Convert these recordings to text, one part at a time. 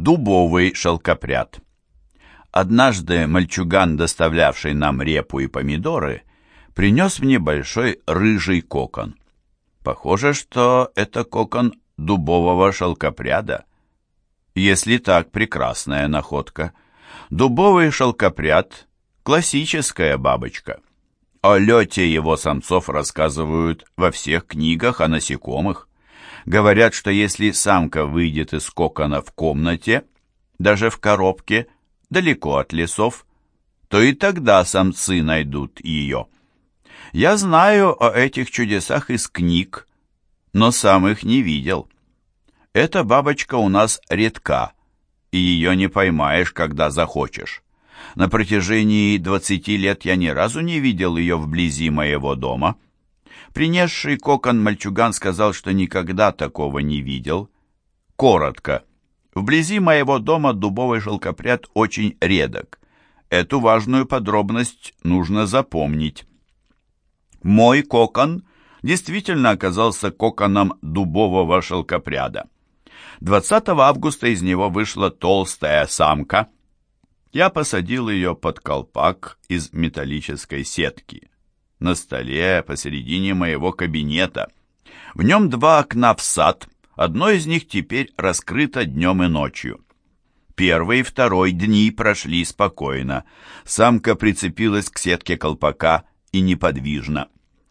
Дубовый шелкопряд. Однажды мальчуган, доставлявший нам репу и помидоры, принес мне большой рыжий кокон. Похоже, что это кокон дубового шелкопряда. Если так, прекрасная находка. Дубовый шелкопряд — классическая бабочка. О лете его самцов рассказывают во всех книгах о насекомых. Говорят, что если самка выйдет из кокона в комнате, даже в коробке, далеко от лесов, то и тогда самцы найдут ее. Я знаю о этих чудесах из книг, но сам их не видел. Эта бабочка у нас редка, и ее не поймаешь, когда захочешь. На протяжении двадцати лет я ни разу не видел ее вблизи моего дома. Принесший кокон мальчуган сказал, что никогда такого не видел. Коротко. Вблизи моего дома дубовый шелкопряд очень редок. Эту важную подробность нужно запомнить. Мой кокон действительно оказался коконом дубового шелкопряда. 20 августа из него вышла толстая самка. Я посадил ее под колпак из металлической сетки на столе посередине моего кабинета. В нем два окна в сад, одно из них теперь раскрыто днем и ночью. Первый и второй дни прошли спокойно. Самка прицепилась к сетке колпака и неподвижно.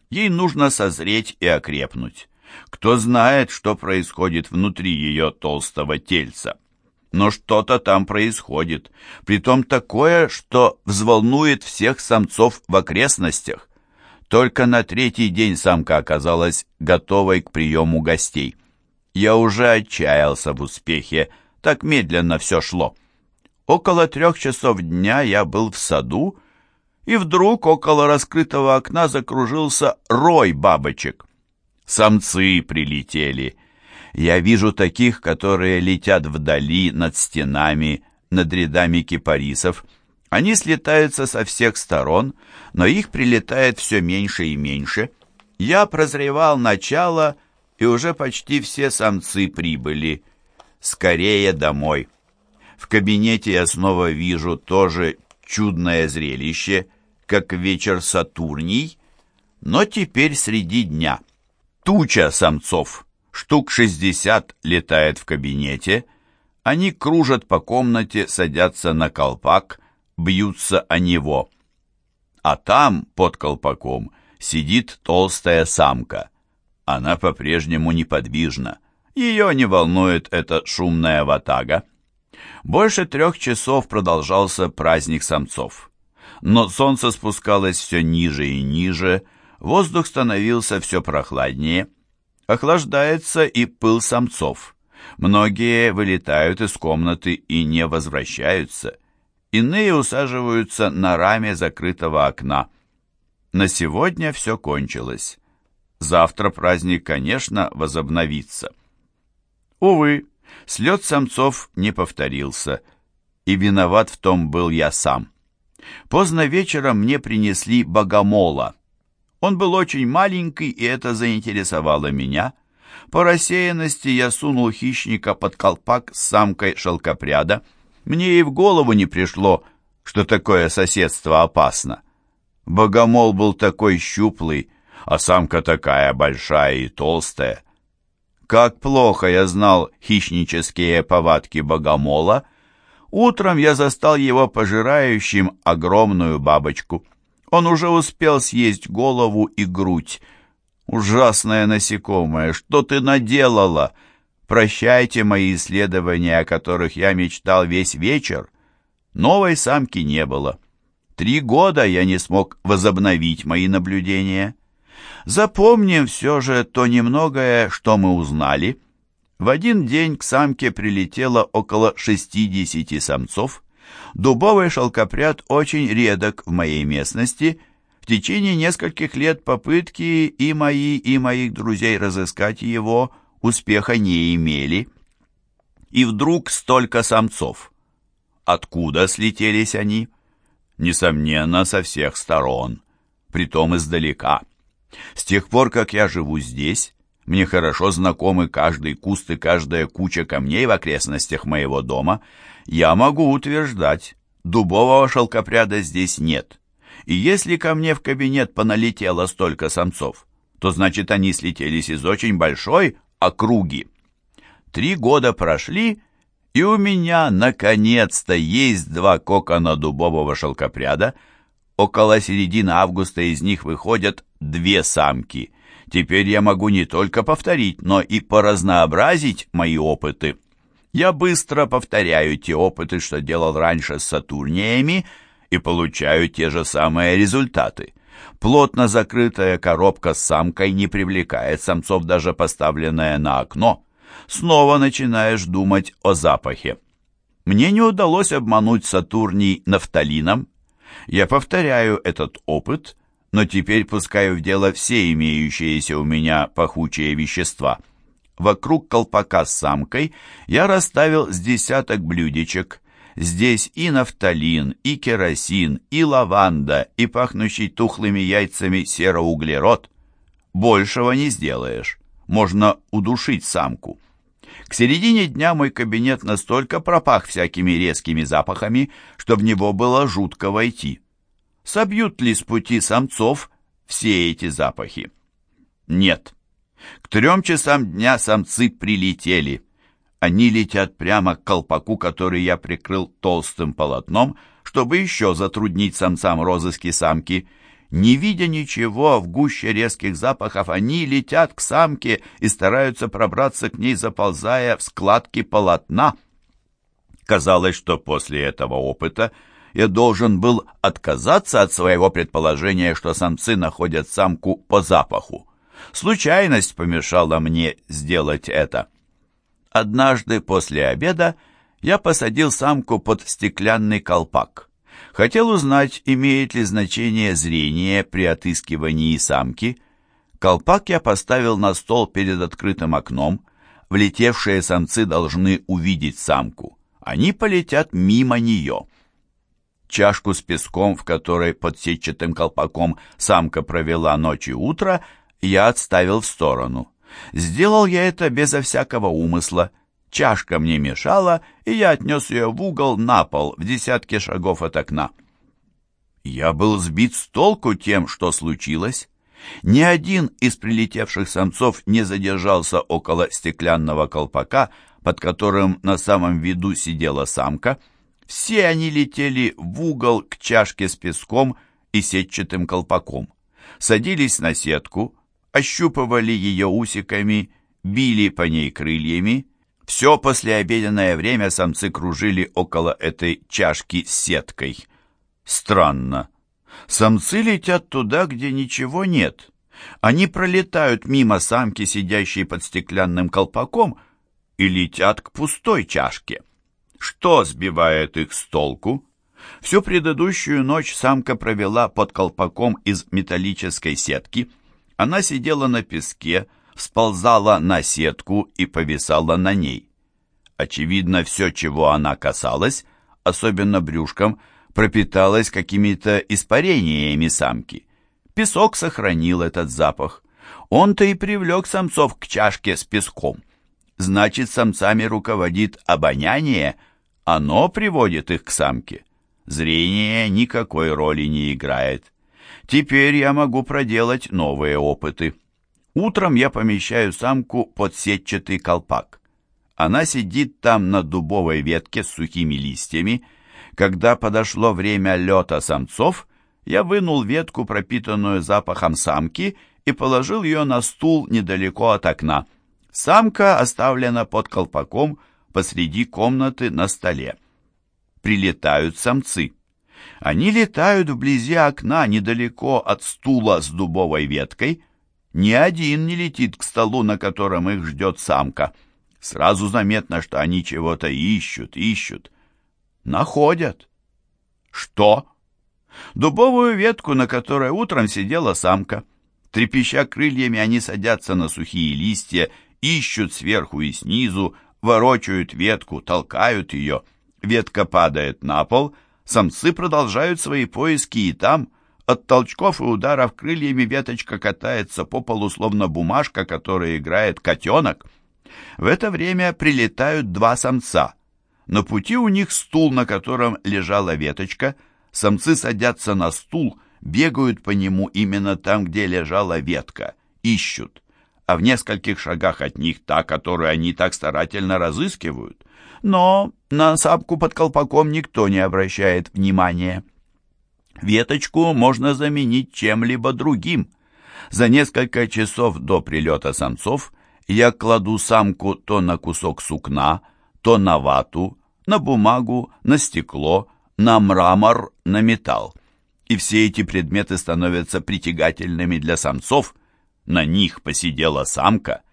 Ей нужно созреть и окрепнуть. Кто знает, что происходит внутри ее толстого тельца. Но что-то там происходит, притом такое, что взволнует всех самцов в окрестностях. Только на третий день самка оказалась готовой к приему гостей. Я уже отчаялся в успехе, так медленно все шло. Около трех часов дня я был в саду, и вдруг около раскрытого окна закружился рой бабочек. Самцы прилетели. Я вижу таких, которые летят вдали над стенами, над рядами кипарисов, они слетаются со всех сторон, но их прилетает все меньше и меньше. Я прозревал начало, и уже почти все самцы прибыли. Скорее домой. В кабинете я снова вижу тоже чудное зрелище, как вечер Сатурний, но теперь среди дня. Туча самцов, штук шестьдесят, летает в кабинете. Они кружат по комнате, садятся на колпак — бьются о него. А там, под колпаком, сидит толстая самка. Она по-прежнему неподвижна. Ее не волнует эта шумная ватага. Больше трех часов продолжался праздник самцов. Но солнце спускалось все ниже и ниже, воздух становился все прохладнее. Охлаждается и пыл самцов. Многие вылетают из комнаты и не возвращаются. Иные усаживаются на раме закрытого окна. На сегодня все кончилось. Завтра праздник, конечно, возобновится. Увы, слет самцов не повторился, и виноват в том был я сам. Поздно вечером мне принесли богомола. Он был очень маленький, и это заинтересовало меня. По рассеянности я сунул хищника под колпак с самкой шелкопряда — мне и в голову не пришло, что такое соседство опасно. Богомол был такой щуплый, а самка такая большая и толстая. Как плохо я знал хищнические повадки богомола. Утром я застал его пожирающим огромную бабочку. Он уже успел съесть голову и грудь. «Ужасное насекомое, что ты наделала?» Прощайте мои исследования, о которых я мечтал весь вечер. Новой самки не было. Три года я не смог возобновить мои наблюдения. Запомним все же то немногое, что мы узнали. В один день к самке прилетело около 60 самцов. Дубовый шелкопряд очень редок в моей местности. В течение нескольких лет попытки и мои, и моих друзей разыскать его – успеха не имели. И вдруг столько самцов. Откуда слетелись они? Несомненно, со всех сторон, притом издалека. С тех пор, как я живу здесь, Мне хорошо знакомы каждый куст и каждая куча камней в окрестностях моего дома. Я могу утверждать, дубового шелкопряда здесь нет. И если ко мне в кабинет поналетело столько самцов, то значит они слетелись из очень большой округи. Три года прошли, и у меня, наконец-то, есть два кокона дубового шелкопряда. Около середины августа из них выходят две самки. Теперь я могу не только повторить, но и поразнообразить мои опыты. Я быстро повторяю те опыты, что делал раньше с Сатурниями, и получаю те же самые результаты. Плотно закрытая коробка с самкой не привлекает самцов, даже поставленная на окно. Снова начинаешь думать о запахе. Мне не удалось обмануть Сатурний нафталином. Я повторяю этот опыт, но теперь пускаю в дело все имеющиеся у меня пахучие вещества. Вокруг колпака с самкой я расставил с десяток блюдечек. Здесь и нафталин, и керосин, и лаванда, и пахнущий тухлыми яйцами сероуглерод. Большего не сделаешь. Можно удушить самку. К середине дня мой кабинет настолько пропах всякими резкими запахами, что в него было жутко войти. Собьют ли с пути самцов все эти запахи? Нет. К трем часам дня самцы прилетели. Они летят прямо к колпаку, который я прикрыл толстым полотном, чтобы еще затруднить самцам розыски самки. Не видя ничего в гуще резких запахов, они летят к самке и стараются пробраться к ней, заползая в складки полотна. Казалось, что после этого опыта я должен был отказаться от своего предположения, что самцы находят самку по запаху. Случайность помешала мне сделать это. Однажды после обеда я посадил самку под стеклянный колпак. Хотел узнать, имеет ли значение зрение при отыскивании самки. Колпак я поставил на стол перед открытым окном. Влетевшие самцы должны увидеть самку. Они полетят мимо нее. Чашку с песком, в которой под сетчатым колпаком самка провела ночь и утро, я отставил в сторону. Сделал я это безо всякого умысла. Чашка мне мешала, и я отнес ее в угол на пол, в десятке шагов от окна. Я был сбит с толку тем, что случилось. Ни один из прилетевших самцов не задержался около стеклянного колпака, под которым на самом виду сидела самка — все они летели в угол к чашке с песком и сетчатым колпаком. Садились на сетку, ощупывали ее усиками, били по ней крыльями. Все послеобеденное время самцы кружили около этой чашки с сеткой. Странно. Самцы летят туда, где ничего нет. Они пролетают мимо самки, сидящей под стеклянным колпаком, и летят к пустой чашке. Что сбивает их с толку? Всю предыдущую ночь самка провела под колпаком из металлической сетки. Она сидела на песке, сползала на сетку и повисала на ней. Очевидно, все, чего она касалась, особенно брюшком, пропиталось какими-то испарениями самки. Песок сохранил этот запах. Он-то и привлек самцов к чашке с песком. Значит, самцами руководит обоняние – оно приводит их к самке. Зрение никакой роли не играет. Теперь я могу проделать новые опыты. Утром я помещаю самку под сетчатый колпак. Она сидит там на дубовой ветке с сухими листьями. Когда подошло время лета самцов, я вынул ветку, пропитанную запахом самки, и положил ее на стул недалеко от окна. Самка оставлена под колпаком, посреди комнаты на столе. Прилетают самцы. Они летают вблизи окна, недалеко от стула с дубовой веткой. Ни один не летит к столу, на котором их ждет самка. Сразу заметно, что они чего-то ищут, ищут. Находят. Что? Дубовую ветку, на которой утром сидела самка. Трепеща крыльями, они садятся на сухие листья, ищут сверху и снизу, ворочают ветку, толкают ее. Ветка падает на пол, самцы продолжают свои поиски и там, От толчков и ударов крыльями веточка катается по полу, словно бумажка, которой играет котенок. В это время прилетают два самца. На пути у них стул, на котором лежала веточка. Самцы садятся на стул, бегают по нему именно там, где лежала ветка, ищут. А в нескольких шагах от них та, которую они так старательно разыскивают. Но на сапку под колпаком никто не обращает внимания. Веточку можно заменить чем-либо другим. За несколько часов до прилета самцов я кладу самку то на кусок сукна, то на вату, на бумагу, на стекло, на мрамор, на металл. И все эти предметы становятся притягательными для самцов. На них посидела самка.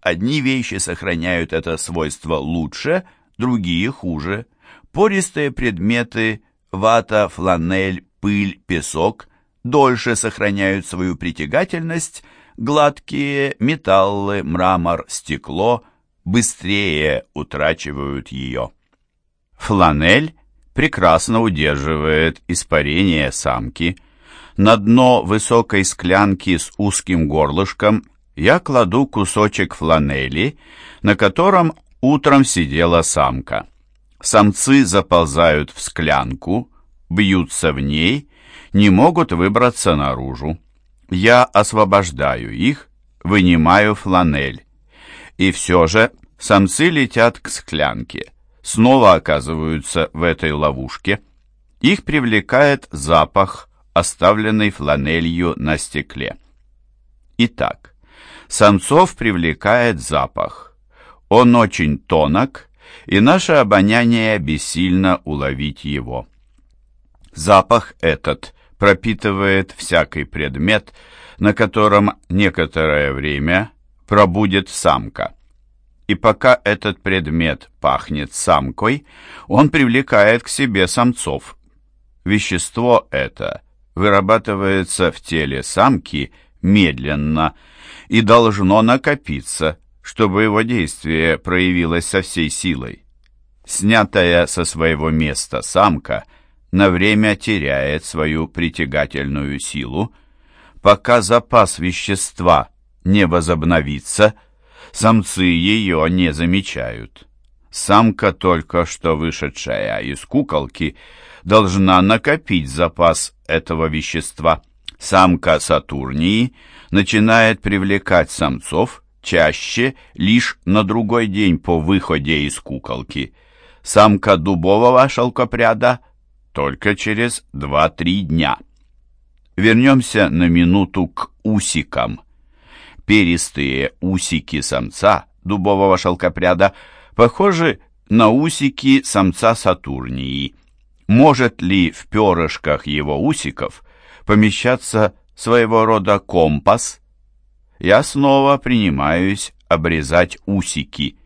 Одни вещи сохраняют это свойство лучше, другие хуже. Пористые предметы, вата, фланель, пыль, песок дольше сохраняют свою притягательность, гладкие металлы, мрамор, стекло быстрее утрачивают ее. Фланель прекрасно удерживает испарение самки. На дно высокой склянки с узким горлышком я кладу кусочек фланели, на котором утром сидела самка. Самцы заползают в склянку, бьются в ней, не могут выбраться наружу. Я освобождаю их, вынимаю фланель. И все же самцы летят к склянке, снова оказываются в этой ловушке. Их привлекает запах, оставленный фланелью на стекле. Итак, самцов привлекает запах. Он очень тонок, и наше обоняние бессильно уловить его. Запах этот пропитывает всякий предмет, на котором некоторое время пробудет самка. И пока этот предмет пахнет самкой, он привлекает к себе самцов. Вещество это вырабатывается в теле самки медленно и должно накопиться, чтобы его действие проявилось со всей силой. Снятая со своего места самка – на время теряет свою притягательную силу, пока запас вещества не возобновится, самцы ее не замечают. Самка, только что вышедшая из куколки, должна накопить запас этого вещества. Самка Сатурнии начинает привлекать самцов чаще лишь на другой день по выходе из куколки. Самка дубового шелкопряда – только через 2-3 дня. Вернемся на минуту к усикам. Перистые усики самца дубового шелкопряда похожи на усики самца Сатурнии. Может ли в перышках его усиков помещаться своего рода компас? Я снова принимаюсь обрезать усики.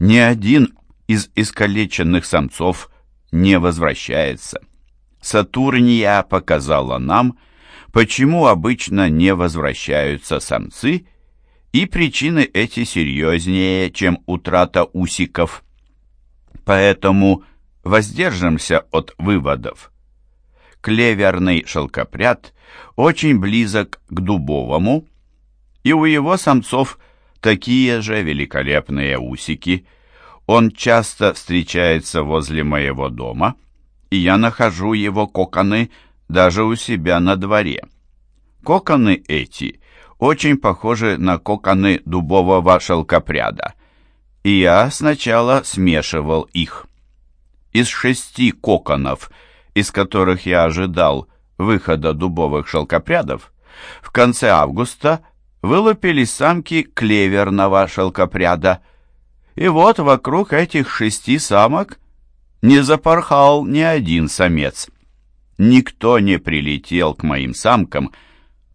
Ни один из искалеченных самцов не возвращается. Сатурния показала нам, почему обычно не возвращаются самцы, и причины эти серьезнее, чем утрата усиков. Поэтому воздержимся от выводов. Клеверный шелкопряд очень близок к дубовому, и у его самцов такие же великолепные усики – он часто встречается возле моего дома, и я нахожу его коконы даже у себя на дворе. Коконы эти очень похожи на коконы дубового шелкопряда, и я сначала смешивал их. Из шести коконов, из которых я ожидал выхода дубовых шелкопрядов, в конце августа вылупились самки клеверного шелкопряда – и вот вокруг этих шести самок не запорхал ни один самец. Никто не прилетел к моим самкам,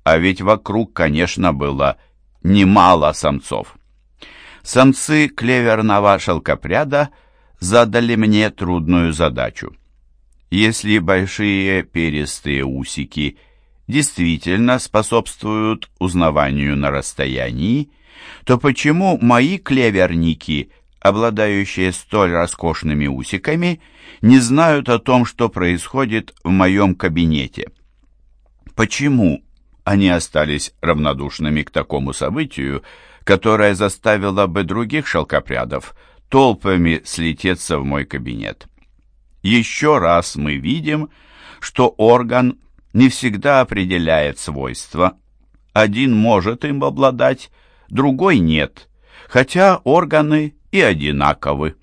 а ведь вокруг, конечно, было немало самцов. Самцы клеверного шелкопряда задали мне трудную задачу. Если большие перистые усики действительно способствуют узнаванию на расстоянии, то почему мои клеверники, обладающие столь роскошными усиками, не знают о том, что происходит в моем кабинете? Почему они остались равнодушными к такому событию, которое заставило бы других шелкопрядов толпами слететься в мой кабинет? Еще раз мы видим, что орган не всегда определяет свойства. Один может им обладать, другой нет, хотя органы и одинаковы.